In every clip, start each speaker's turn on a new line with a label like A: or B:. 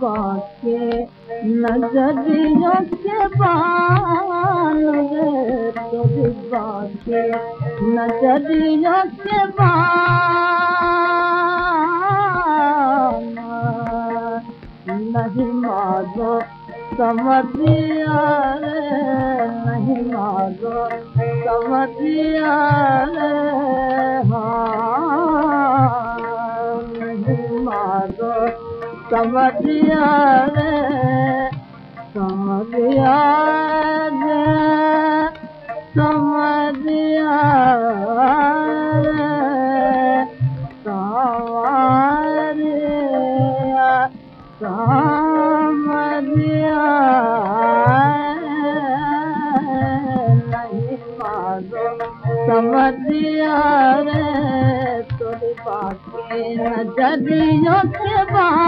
A: तोरी बाके नजरियों के बाल रे तोरी बाके नजरियों के बाल नहीं मारो समझिया नहीं मारो समझिया हाँ नहीं मारो समझिया रे समझिया रे समझिया रे बाद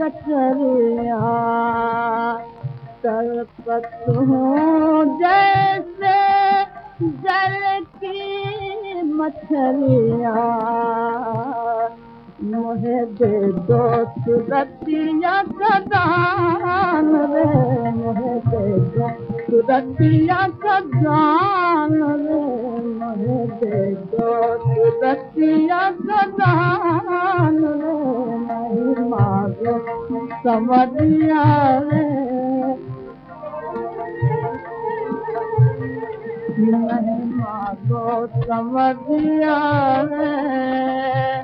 A: कचरिया तरपत हूँ जैसे जल की मछलिया मोहे दे दो सुरतिया कदान रे मोहे दे दो सुरतिया कदान रे मोहे दे दो सुरतिया कदान रे नहीं मारो समझिया रे। नहीं मारो समझिया रे